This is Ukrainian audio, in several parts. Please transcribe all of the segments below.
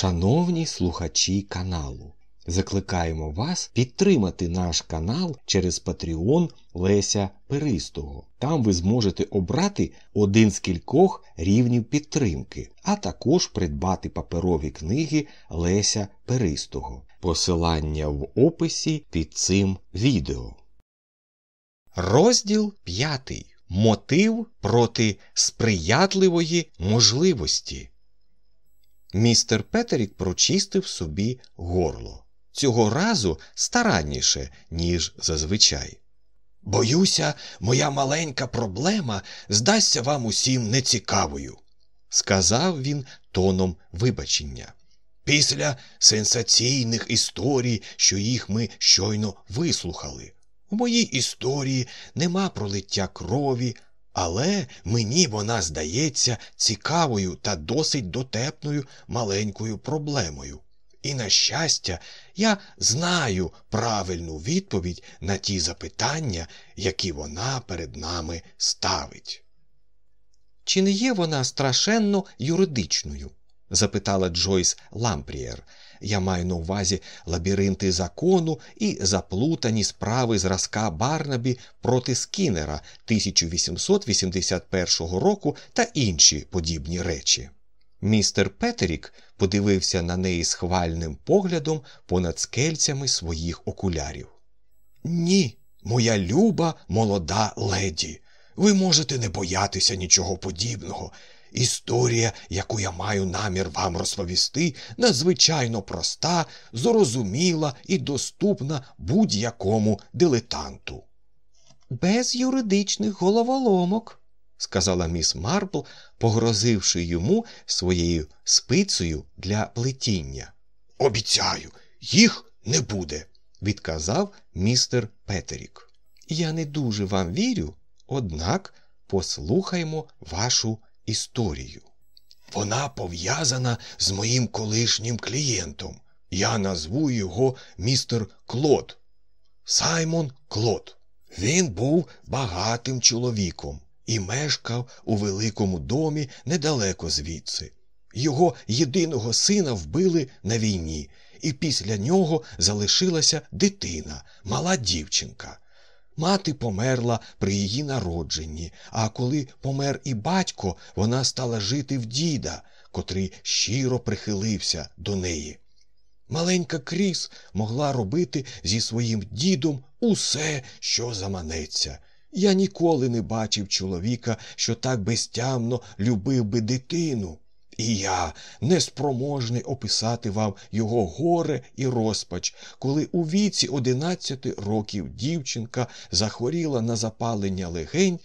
Шановні слухачі каналу, закликаємо вас підтримати наш канал через Patreon Леся Перистого. Там ви зможете обрати один з кількох рівнів підтримки, а також придбати паперові книги Леся Перистого. Посилання в описі під цим відео. Розділ п'ятий. Мотив проти сприятливої можливості. Містер Петерік прочистив собі горло. Цього разу старанніше, ніж зазвичай. Боюся, моя маленька проблема здасться вам усім нецікавою, сказав він тоном вибачення. Після сенсаційних історій, що їх ми щойно вислухали. У моїй історії нема пролиття крові, але мені вона здається цікавою та досить дотепною маленькою проблемою. І, на щастя, я знаю правильну відповідь на ті запитання, які вона перед нами ставить. Чи не є вона страшенно юридичною? запитала Джойс Лампрієр. Я маю на увазі лабіринти закону і заплутані справи зразка Барнабі проти Скіннера 1881 року та інші подібні речі. Містер Петерік подивився на неї схвальним поглядом понад скельцями своїх окулярів. Ні, моя люба молода леді, ви можете не боятися нічого подібного. Історія, яку я маю намір вам розповісти, надзвичайно проста, зрозуміла і доступна будь-якому дилетанту. Без юридичних головоломок, сказала міс Марпл, погрозивши йому своєю спицею для плетіння. Обіцяю, їх не буде, відказав містер Петерік. Я не дуже вам вірю, однак послухаймо вашу історію. Вона пов'язана з моїм колишнім клієнтом. Я назву його містер Клод. Саймон Клод. Він був багатим чоловіком і мешкав у великому домі недалеко звідси. Його єдиного сина вбили на війні, і після нього залишилася дитина, мала дівчинка. Мати померла при її народженні, а коли помер і батько, вона стала жити в діда, котрий щиро прихилився до неї. Маленька Кріс могла робити зі своїм дідом усе, що заманеться. Я ніколи не бачив чоловіка, що так безтямно любив би дитину. І я неспроможний описати вам його горе і розпач, коли у віці одинадцяти років дівчинка захворіла на запалення легень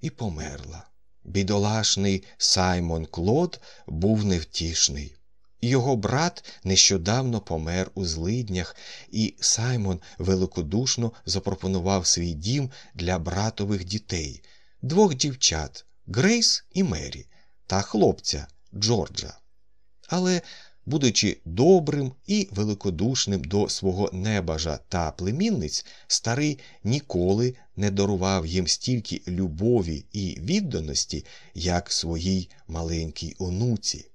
і померла. Бідолашний Саймон Клод був невтішний. Його брат нещодавно помер у злиднях, і Саймон великодушно запропонував свій дім для братових дітей, двох дівчат Грейс і Мері, та хлопця Джорджа. Але, будучи добрим і великодушним до свого небажа та племінниць, старий ніколи не дарував їм стільки любові і відданості, як своїй маленькій онуці.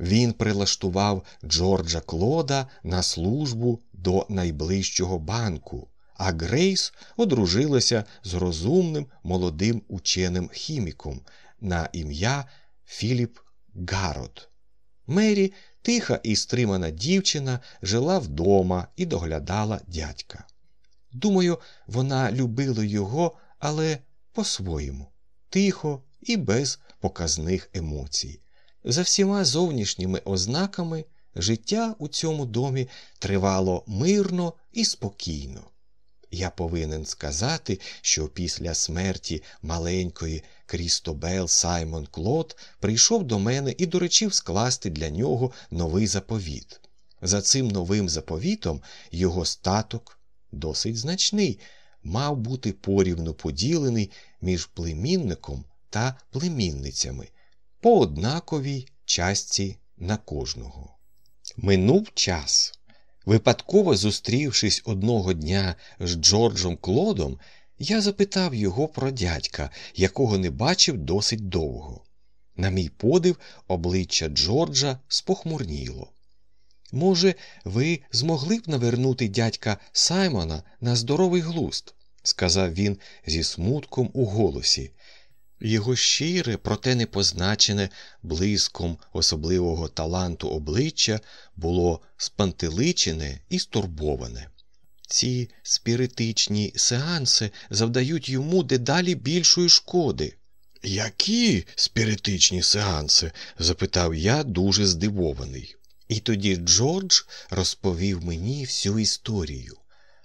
Він прилаштував Джорджа Клода на службу до найближчого банку, а Грейс одружилася з розумним молодим ученим хіміком на ім'я Філіп Гарот. Мері, тиха і стримана дівчина, жила вдома і доглядала дядька. Думаю, вона любила його, але по-своєму, тихо і без показних емоцій. За всіма зовнішніми ознаками життя у цьому домі тривало мирно і спокійно. Я повинен сказати, що після смерті маленької Крістобел Саймон Клод прийшов до мене і доречив скласти для нього новий заповіт. За цим новим заповітом його статок, досить значний, мав бути порівну поділений між племінником та племінницями по однаковій частці на кожного. Минув час. Випадково зустрівшись одного дня з Джорджем Клодом, я запитав його про дядька, якого не бачив досить довго. На мій подив, обличчя Джорджа спохмурніло. Може, ви змогли б навернути дядька Саймона на здоровий глузд, сказав він зі смутком у голосі. Його щире, проте не позначене блиском особливого таланту обличчя було спантеличене і стурбоване. Ці спіритичні сеанси завдають йому дедалі більшої шкоди. Які спіритичні сеанси? запитав я, дуже здивований. І тоді Джордж розповів мені всю історію.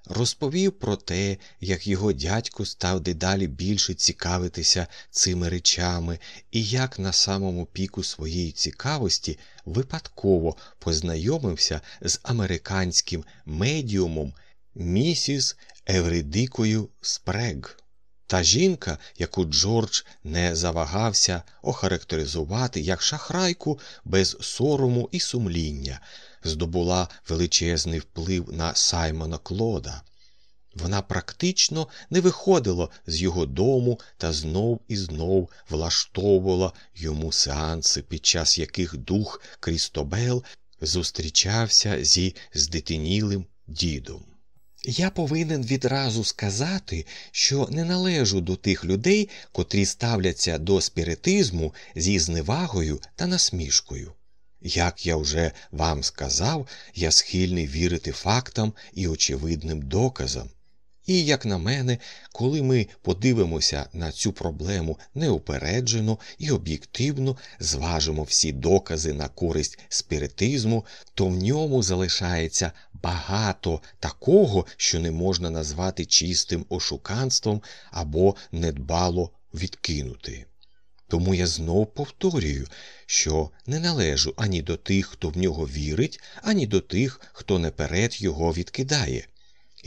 Розповів про те, як його дядько став дедалі більше цікавитися цими речами, і як на самому піку своєї цікавості випадково познайомився з американським медіумом місіс Евридикою Спрег. Та жінка, яку Джордж не завагався охарактеризувати як шахрайку без сорому і сумління, здобула величезний вплив на Саймона Клода. Вона практично не виходила з його дому та знов і знов влаштовувала йому сеанси, під час яких дух Крістобел зустрічався зі здитинілим дідом. Я повинен відразу сказати, що не належу до тих людей, котрі ставляться до спіритизму зі зневагою та насмішкою. Як я вже вам сказав, я схильний вірити фактам і очевидним доказам. І, як на мене, коли ми подивимося на цю проблему неупереджено і об'єктивно зважимо всі докази на користь спіритизму, то в ньому залишається багато такого, що не можна назвати чистим ошуканством або недбало відкинути. Тому я знов повторюю, що не належу ані до тих, хто в нього вірить, ані до тих, хто наперед його відкидає.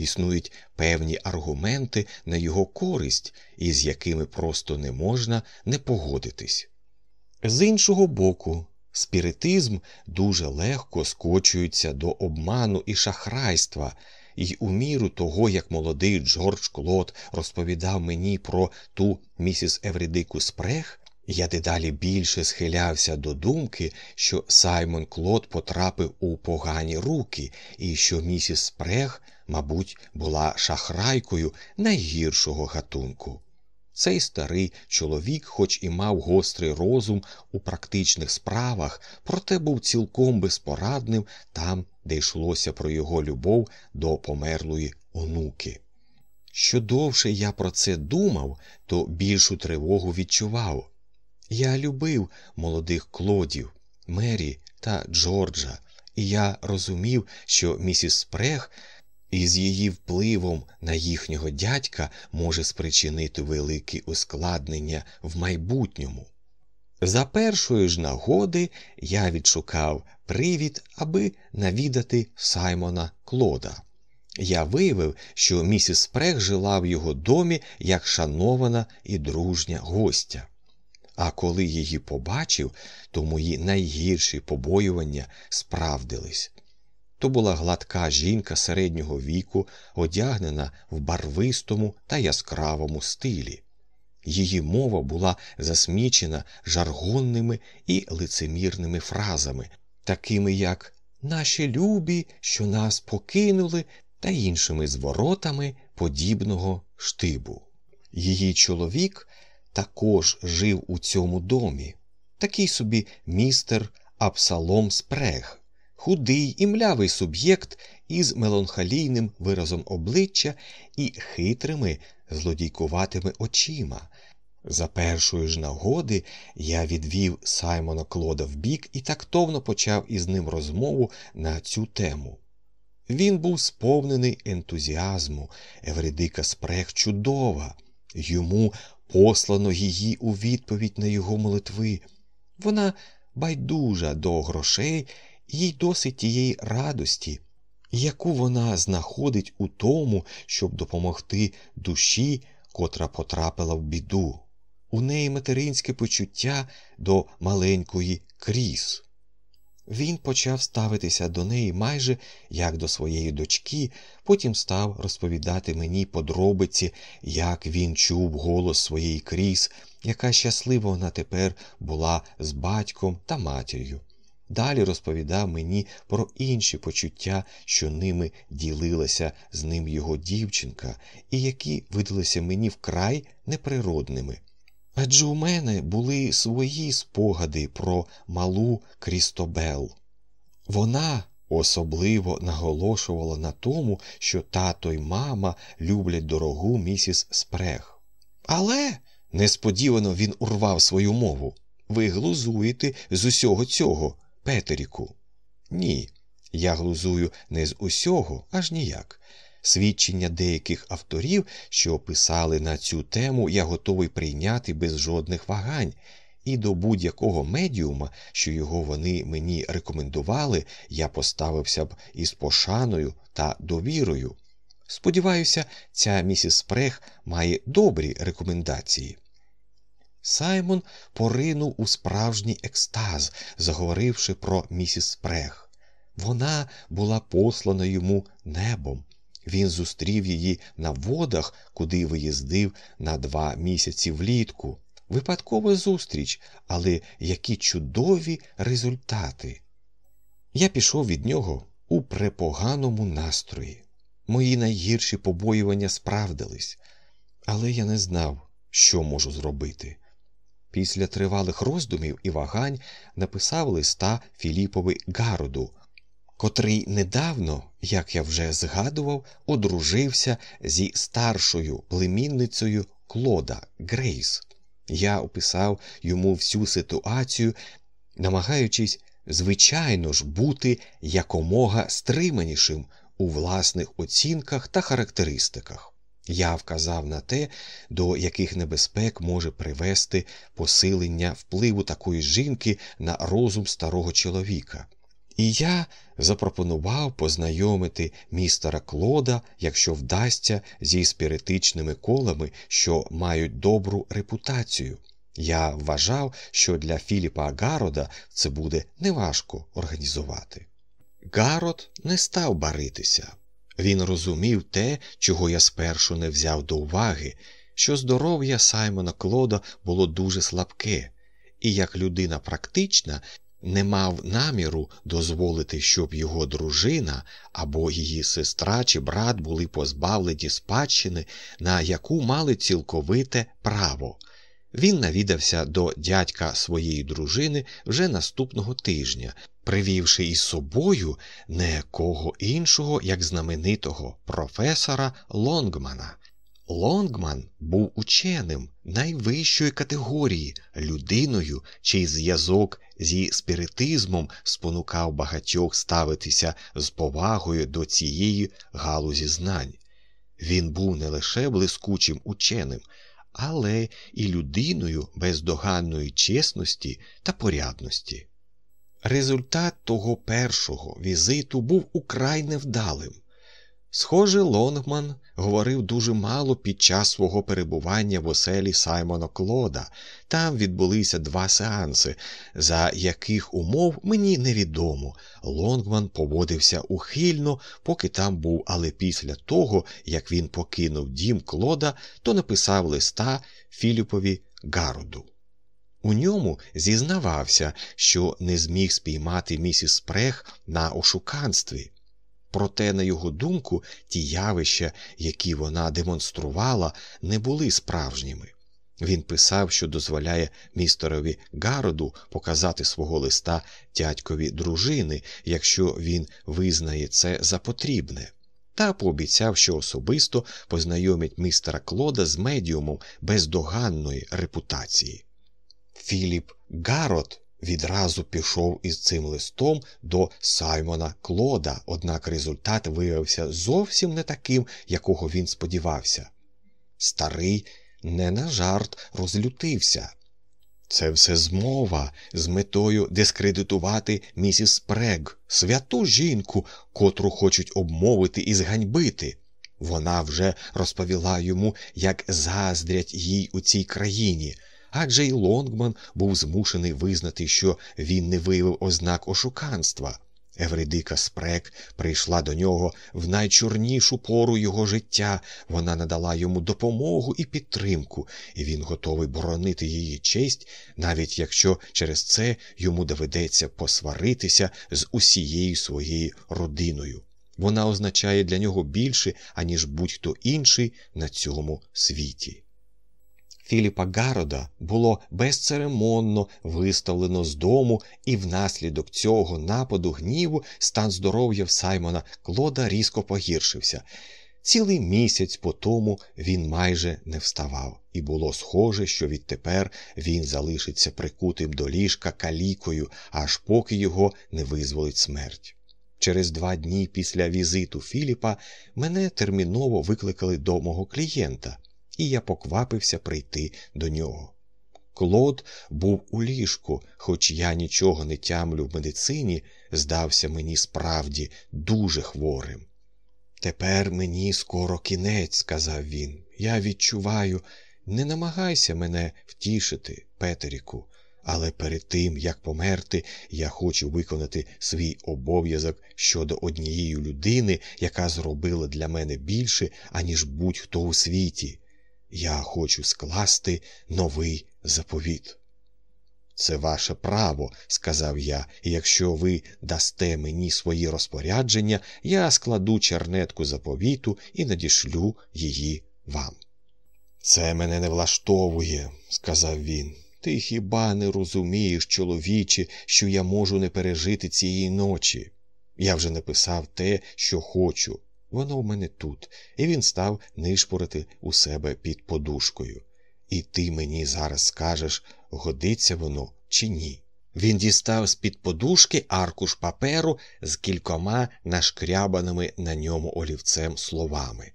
Існують певні аргументи на його користь, із якими просто не можна не погодитись. З іншого боку, спіритизм дуже легко скочується до обману і шахрайства, і у міру того, як молодий Джордж Клод розповідав мені про ту місіс Евридику Спрех, я дедалі більше схилявся до думки, що Саймон Клод потрапив у погані руки, і що місіс Спрех, мабуть, була шахрайкою найгіршого гатунку. Цей старий чоловік, хоч і мав гострий розум у практичних справах, проте був цілком безпорадним там, де йшлося про його любов до померлої онуки. Що довше я про це думав, то більшу тривогу відчував. Я любив молодих клодів, Мері та Джорджа, і я розумів, що місіс Спрех із її впливом на їхнього дядька може спричинити великі ускладнення в майбутньому. За першої ж нагоди я відшукав привід, аби навідати Саймона Клода. Я виявив, що місіс Спрех жила в його домі як шанована і дружня гостя. А коли її побачив, то мої найгірші побоювання справдились. То була гладка жінка середнього віку, одягнена в барвистому та яскравому стилі. Її мова була засмічена жаргонними і лицемірними фразами, такими як наші любі, що нас покинули, та іншими зворотами подібного штибу. Її чоловік також жив у цьому домі, такий собі містер Апсалом Спрег, худий і млявий суб'єкт із меланхолійним виразом обличчя і хитрими злодійкуватими очима. За першої ж нагоди я відвів Саймона Клода вбік і тактовно почав із ним розмову на цю тему. Він був сповнений ентузіазму, Евредика Спрех чудова, йому послано її у відповідь на його молитви. Вона байдужа до грошей, їй досить тієї радості, яку вона знаходить у тому, щоб допомогти душі, котра потрапила в біду. У неї материнське почуття до маленької кріс. Він почав ставитися до неї майже як до своєї дочки, потім став розповідати мені подробиці, як він чув голос своєї кріс, яка щаслива вона тепер була з батьком та матір'ю. Далі розповідав мені про інші почуття, що ними ділилася з ним його дівчинка, і які видалися мені вкрай неприродними. Адже у мене були свої спогади про малу Крістобел. Вона особливо наголошувала на тому, що тато й мама люблять дорогу місіс Спрег. Але несподівано він урвав свою мову. Ви глузуєте з усього цього, Петеріку. Ні, я глузую не з усього, аж ніяк. Свідчення деяких авторів, що писали на цю тему, я готовий прийняти без жодних вагань, і до будь-якого медіума, що його вони мені рекомендували, я поставився б із пошаною та довірою. Сподіваюся, ця місіс Спрех має добрі рекомендації. Саймон поринув у справжній екстаз, заговоривши про місіс Спрех. Вона була послана йому небом. Він зустрів її на водах, куди виїздив на два місяці влітку. Випадкова зустріч, але які чудові результати. Я пішов від нього у препоганому настрої. Мої найгірші побоювання справдились, але я не знав, що можу зробити. Після тривалих роздумів і вагань написав листа Філіпові Гароду, котрий недавно, як я вже згадував, одружився зі старшою племінницею Клода Грейс. Я описав йому всю ситуацію, намагаючись, звичайно ж, бути якомога стриманішим у власних оцінках та характеристиках. Я вказав на те, до яких небезпек може привести посилення впливу такої жінки на розум старого чоловіка. І я запропонував познайомити містера Клода, якщо вдасться, зі спіритичними колами, що мають добру репутацію. Я вважав, що для Філіпа Гарода це буде неважко організувати. Гарод не став баритися. Він розумів те, чого я спершу не взяв до уваги, що здоров'я Саймона Клода було дуже слабке, і як людина практична не мав наміру дозволити, щоб його дружина або її сестра чи брат були позбавлені спадщини, на яку мали цілковите право. Він навідався до дядька своєї дружини вже наступного тижня, привівши із собою не кого іншого, як знаменитого професора Лонгмана. Лонгман був ученим найвищої категорії, людиною, чий зв'язок зі спіритизмом спонукав багатьох ставитися з повагою до цієї галузі знань. Він був не лише блискучим ученим, але і людиною бездоганної чесності та порядності. Результат того першого візиту був украй невдалим. Схоже, Лонгман говорив дуже мало під час свого перебування в оселі Саймона Клода. Там відбулися два сеанси, за яких умов мені невідомо. Лонгман поводився ухильно, поки там був, але після того, як він покинув дім Клода, то написав листа Філіпові Гароду. У ньому зізнавався, що не зміг спіймати місіс Прех на ошуканстві. Проте, на його думку, ті явища, які вона демонструвала, не були справжніми. Він писав, що дозволяє містерові Гароду показати свого листа дядькові дружини, якщо він визнає це за потрібне, та пообіцяв, що особисто познайомить містера Клода з медіумом бездоганної репутації. Філіп Гарот відразу пішов із цим листом до Саймона Клода, однак результат виявився зовсім не таким, якого він сподівався. Старий не на жарт розлютився. Це все змова з метою дискредитувати місіс Прег, святу жінку, котру хочуть обмовити і зганьбити. Вона вже розповіла йому, як заздрять їй у цій країні адже й Лонгман був змушений визнати, що він не виявив ознак ошуканства. Евридика Спрек прийшла до нього в найчорнішу пору його життя. Вона надала йому допомогу і підтримку, і він готовий боронити її честь, навіть якщо через це йому доведеться посваритися з усією своєю родиною. Вона означає для нього більше, аніж будь-хто інший на цьому світі. Філіпа Гарода було безцеремонно виставлено з дому, і внаслідок цього нападу гніву стан здоров'я в Саймона Клода різко погіршився. Цілий місяць по тому він майже не вставав, і було схоже, що відтепер він залишиться прикутим до ліжка калікою, аж поки його не визволить смерть. Через два дні після візиту Філіпа мене терміново викликали до мого клієнта і я поквапився прийти до нього. Клод був у ліжку, хоч я нічого не тямлю в медицині, здався мені справді дуже хворим. Тепер мені скоро кінець, сказав він. Я відчуваю, не намагайся мене втішити, Петеріку, але перед тим, як померти, я хочу виконати свій обов'язок щодо однієї людини, яка зробила для мене більше, аніж будь-хто у світі. Я хочу скласти новий заповіт. Це ваше право, сказав я, і якщо ви дасте мені свої розпорядження, я складу чернетку заповіту і надішлю її вам. Це мене не влаштовує, сказав він. Ти хіба не розумієш, чоловіче, що я можу не пережити цієї ночі? Я вже написав те, що хочу. Воно в мене тут, і він став нишпорити у себе під подушкою. І ти мені зараз скажеш, годиться воно чи ні. Він дістав з під подушки аркуш паперу з кількома нашкрябаними на ньому олівцем словами.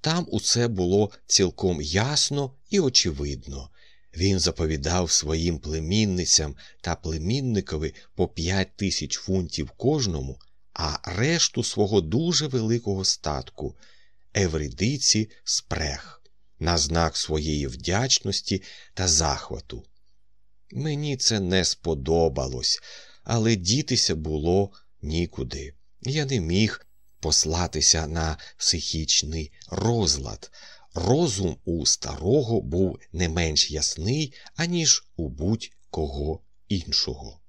Там усе було цілком ясно і очевидно. Він заповідав своїм племінницям та племінникові по п'ять тисяч фунтів кожному а решту свого дуже великого статку Евридиці спрех, на знак своєї вдячності та захвату. Мені це не сподобалось, але дітися було нікуди. Я не міг послатися на психічний розлад. Розум у старого був не менш ясний, аніж у будь-кого іншого.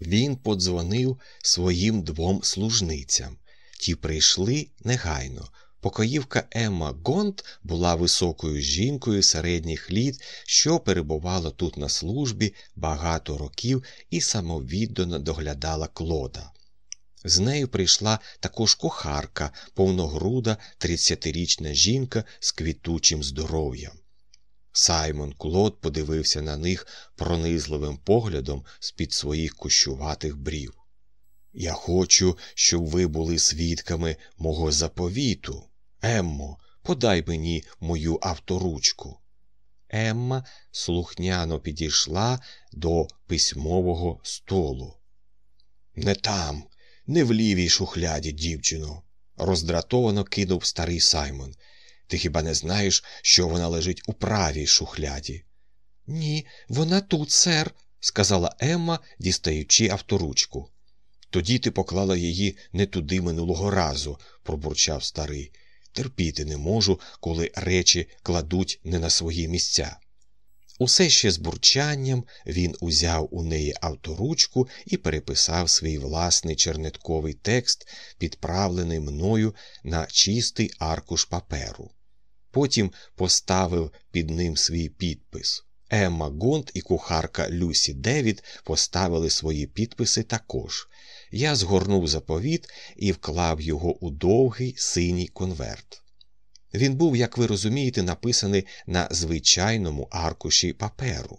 Він подзвонив своїм двом служницям. Ті прийшли негайно. Покоївка Емма Гонт була високою жінкою середніх літ, що перебувала тут на службі багато років і самовіддано доглядала клода. З нею прийшла також кухарка, повногруда, тридцятирічна жінка з квітучим здоров'ям. Саймон Клод подивився на них пронизливим поглядом з під своїх кущуватих брів. Я хочу, щоб ви були свідками мого заповіту. Еммо, подай мені мою авторучку. Емма слухняно підійшла до письмового столу. Не там, не в лівій шухляді, дівчино, роздратовано кинув старий Саймон. Ти хіба не знаєш, що вона лежить у правій шухляді? Ні, вона тут, сер, сказала Емма, дістаючи авторучку. Тоді ти поклала її не туди минулого разу, пробурчав старий. Терпіти не можу, коли речі кладуть не на свої місця. Усе ще з бурчанням він узяв у неї авторучку і переписав свій власний чернетковий текст, підправлений мною на чистий аркуш паперу потім поставив під ним свій підпис. Емма Гонт і кухарка Люсі Девід поставили свої підписи також. Я згорнув заповіт і вклав його у довгий синій конверт. Він був, як ви розумієте, написаний на звичайному аркуші паперу.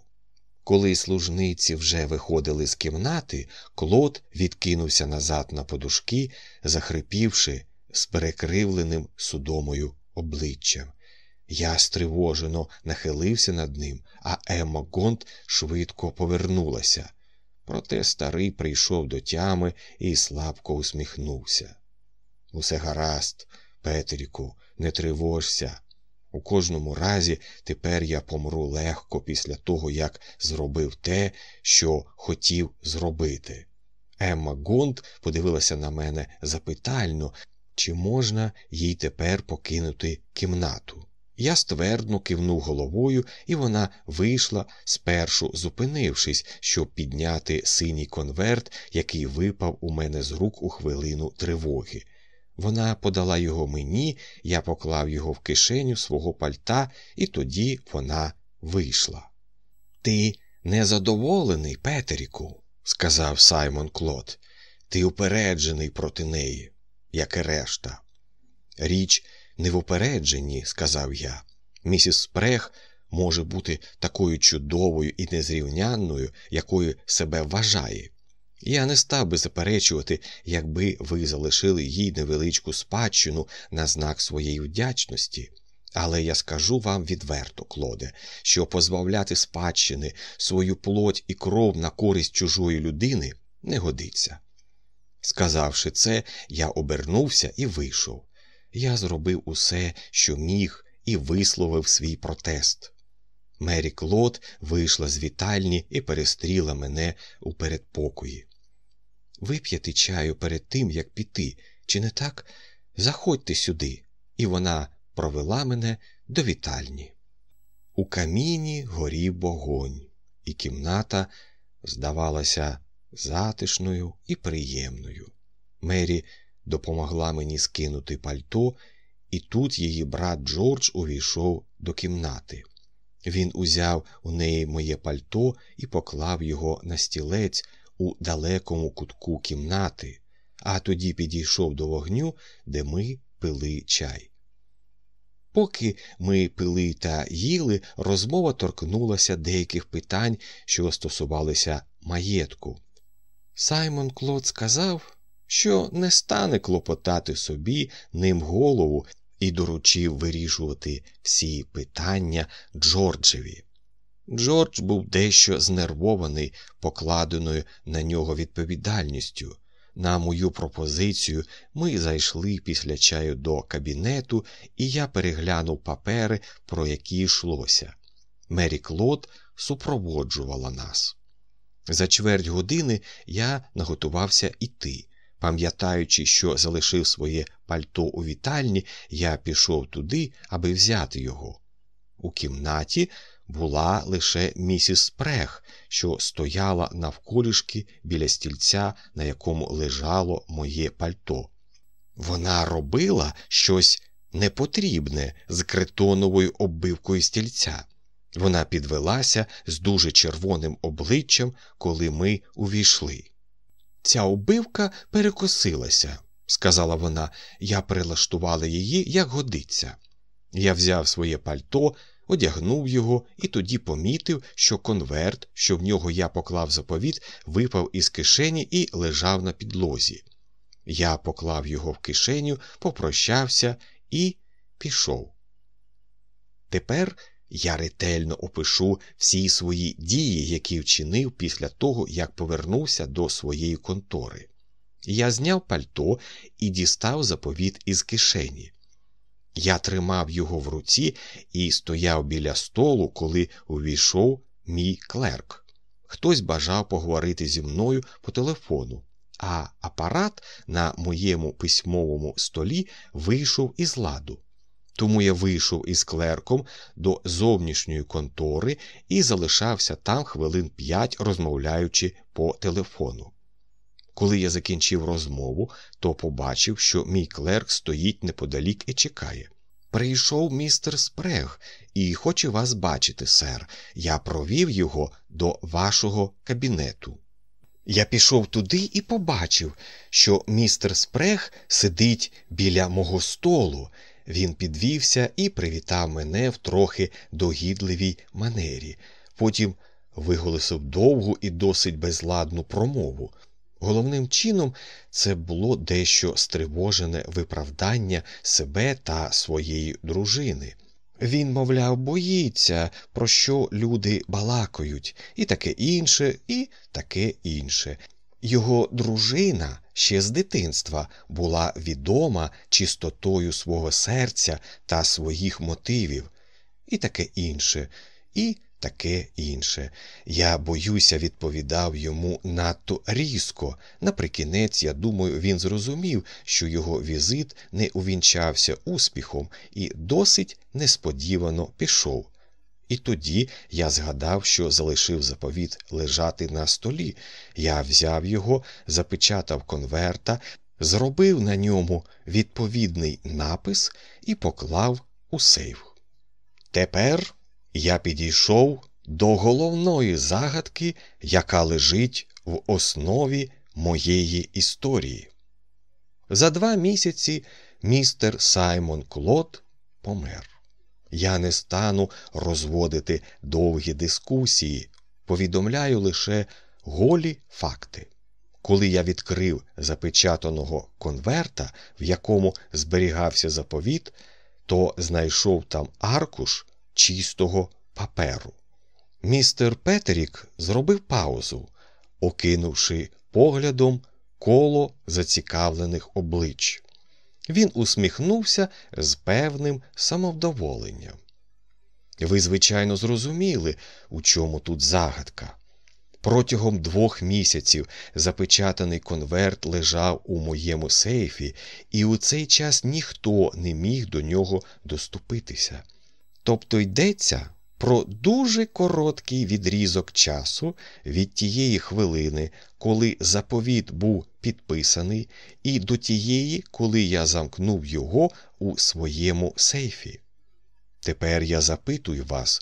Коли служниці вже виходили з кімнати, Клод відкинувся назад на подушки, захрипівши з перекривленим судомою обличчям. Я стривожено нахилився над ним, а Емма Гонт швидко повернулася. Проте старий прийшов до тями і слабко усміхнувся. Усе гаразд, Петріку, не тривожся. У кожному разі тепер я помру легко після того, як зробив те, що хотів зробити. Емма Гонд подивилася на мене запитально, чи можна їй тепер покинути кімнату. Я ствердно кивнув головою, і вона вийшла, спершу зупинившись, щоб підняти синій конверт, який випав у мене з рук у хвилину тривоги. Вона подала його мені, я поклав його в кишеню свого пальта, і тоді вона вийшла. Ти незадоволений, Петеріку, сказав Саймон Клод. Ти упереджений проти неї, як і решта. Річ не в упередженні, сказав я. Місіс Спрех може бути такою чудовою і незрівнянною, якою себе вважає. Я не став би заперечувати, якби ви залишили їй невеличку спадщину на знак своєї вдячності. Але я скажу вам відверто, Клоде, що позбавляти спадщини свою плоть і кров на користь чужої людини не годиться. Сказавши це, я обернувся і вийшов. Я зробив усе, що міг, і висловив свій протест. Мері Клод вийшла з вітальні і перестріла мене у передпокої. Вип'яти чаю перед тим, як піти, чи не так? Заходьте сюди, і вона провела мене до вітальні. У каміні горів вогонь, і кімната здавалася затишною і приємною. Мері допомогла мені скинути пальто, і тут її брат Джордж увійшов до кімнати. Він узяв у неї моє пальто і поклав його на стілець у далекому кутку кімнати, а тоді підійшов до вогню, де ми пили чай. Поки ми пили та їли, розмова торкнулася деяких питань, що стосувалися маєтку. Саймон Клод сказав, що не стане клопотати собі ним голову і доручив вирішувати всі питання Джорджеві. Джордж був дещо знервований покладеною на нього відповідальністю. На мою пропозицію ми зайшли після чаю до кабінету, і я переглянув папери, про які йшлося. Мері Клод супроводжувала нас. За чверть години я наготувався іти. Пам'ятаючи, що залишив своє пальто у вітальні, я пішов туди, аби взяти його. У кімнаті була лише місіс Спрех, що стояла навколішки біля стільця, на якому лежало моє пальто. Вона робила щось непотрібне з критоновою оббивкою стільця. Вона підвелася з дуже червоним обличчям, коли ми увійшли. Ця оббивка перекосилася, сказала вона, я прилаштувала її, як годиться. Я взяв своє пальто, одягнув його і тоді помітив, що конверт, що в нього я поклав заповіт, випав із кишені і лежав на підлозі. Я поклав його в кишеню, попрощався і пішов. Тепер я ретельно опишу всі свої дії, які вчинив після того, як повернувся до своєї контори. Я зняв пальто і дістав заповіт із кишені. Я тримав його в руці і стояв біля столу, коли увійшов мій клерк. Хтось бажав поговорити зі мною по телефону, а апарат на моєму письмовому столі вийшов із ладу. Тому я вийшов із клерком до зовнішньої контори і залишався там хвилин п'ять, розмовляючи по телефону. Коли я закінчив розмову, то побачив, що мій клерк стоїть неподалік і чекає. Прийшов містер Спрег і хоче вас бачити, сер. Я провів його до вашого кабінету. Я пішов туди і побачив, що містер Спрег сидить біля мого столу. Він підвівся і привітав мене в трохи догідливій манері. Потім виголосив довгу і досить безладну промову. Головним чином це було дещо стривожене виправдання себе та своєї дружини. Він, мовляв, боїться, про що люди балакають, і таке інше, і таке інше. Його дружина ще з дитинства була відома чистотою свого серця та своїх мотивів, і таке інше, і таке інше. Я боюся, відповідав йому надто різко. Наприкінець, я думаю, він зрозумів, що його візит не увінчався успіхом і досить несподівано пішов. І тоді я згадав, що залишив заповіт лежати на столі. Я взяв його, запечатав конверта, зробив на ньому відповідний напис і поклав у сейф. Тепер я підійшов до головної загадки, яка лежить в основі моєї історії. За два місяці містер Саймон Клод помер. Я не стану розводити довгі дискусії, повідомляю лише голі факти. Коли я відкрив запечатаного конверта, в якому зберігався заповіт, то знайшов там аркуш чистого паперу. Містер Петерік зробив паузу, окинувши поглядом коло зацікавлених облич. Він усміхнувся з певним самовдоволенням. Ви, звичайно, зрозуміли, у чому тут загадка. Протягом двох місяців запечатаний конверт лежав у моєму сейфі, і у цей час ніхто не міг до нього доступитися. Тобто йдеться про дуже короткий відрізок часу від тієї хвилини, коли заповіт був підписаний, і до тієї, коли я замкнув його у своєму сейфі. Тепер я запитую вас,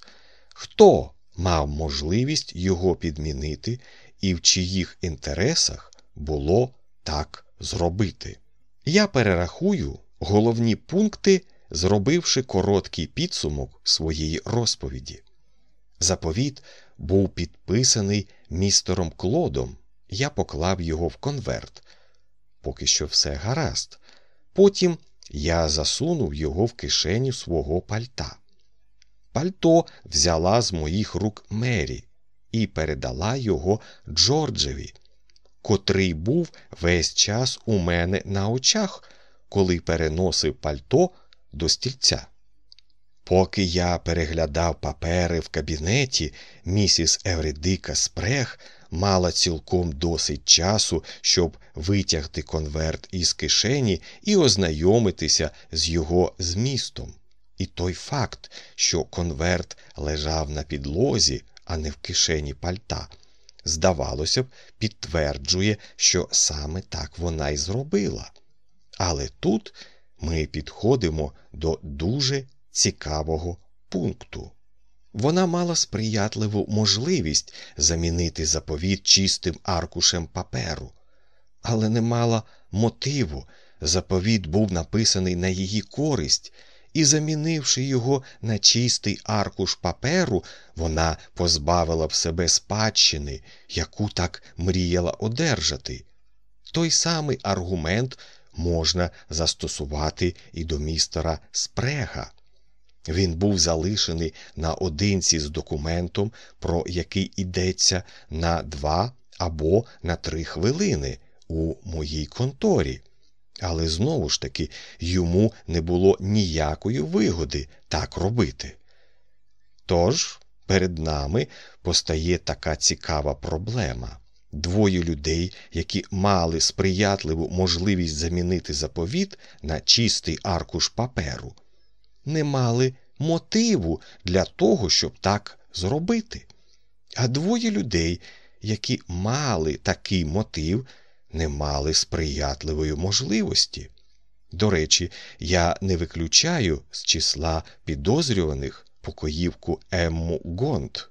хто мав можливість його підмінити і в чиїх інтересах було так зробити? Я перерахую головні пункти зробивши короткий підсумок своєї розповіді. Заповіт був підписаний містером Клодом, я поклав його в конверт. Поки що все гаразд. Потім я засунув його в кишеню свого пальта. Пальто взяла з моїх рук Мері і передала його Джорджеві, котрий був весь час у мене на очах, коли переносив пальто до стільця. Поки я переглядав папери в кабінеті, місіс Евредика Спрех мала цілком досить часу, щоб витягти конверт із кишені і ознайомитися з його змістом. І той факт, що конверт лежав на підлозі, а не в кишені пальта, здавалося б, підтверджує, що саме так вона й зробила. Але тут ми підходимо до дуже цікавого пункту. Вона мала сприятливу можливість замінити заповіт чистим аркушем паперу, але не мала мотиву. Заповіт був написаний на її користь, і, замінивши його на чистий аркуш паперу, вона позбавила б себе спадщини, яку так мріяла одержати. Той самий аргумент можна застосувати і до містера Спрега. Він був залишений наодинці з документом, про який йдеться на два або на три хвилини у моїй конторі. Але знову ж таки йому не було ніякої вигоди так робити. Тож перед нами постає така цікава проблема. Двоє людей, які мали сприятливу можливість замінити заповіт на чистий аркуш паперу, не мали мотиву для того, щоб так зробити. А двоє людей, які мали такий мотив, не мали сприятливої можливості. До речі, я не виключаю з числа підозрюваних покоївку Емму Гонт.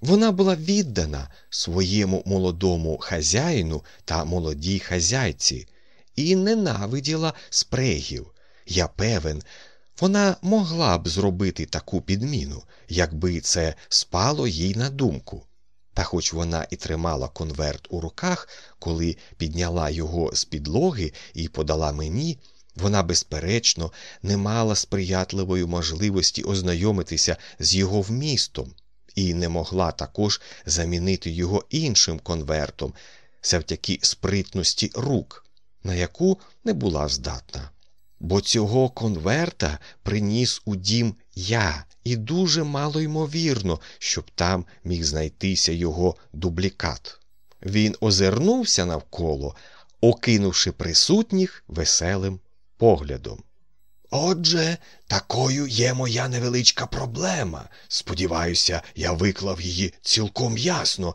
Вона була віддана своєму молодому хазяїну та молодій хазяйці і ненавиділа спрегів. Я певен, вона могла б зробити таку підміну, якби це спало їй на думку. Та хоч вона і тримала конверт у руках, коли підняла його з підлоги і подала мені, вона, безперечно, не мала сприятливої можливості ознайомитися з його вмістом і не могла також замінити його іншим конвертом, завдяки спритності рук, на яку не була здатна. Бо цього конверта приніс у дім я, і дуже мало ймовірно, щоб там міг знайтися його дублікат. Він озирнувся навколо, окинувши присутніх веселим поглядом. Отже, такою є моя невеличка проблема. Сподіваюся, я виклав її цілком ясно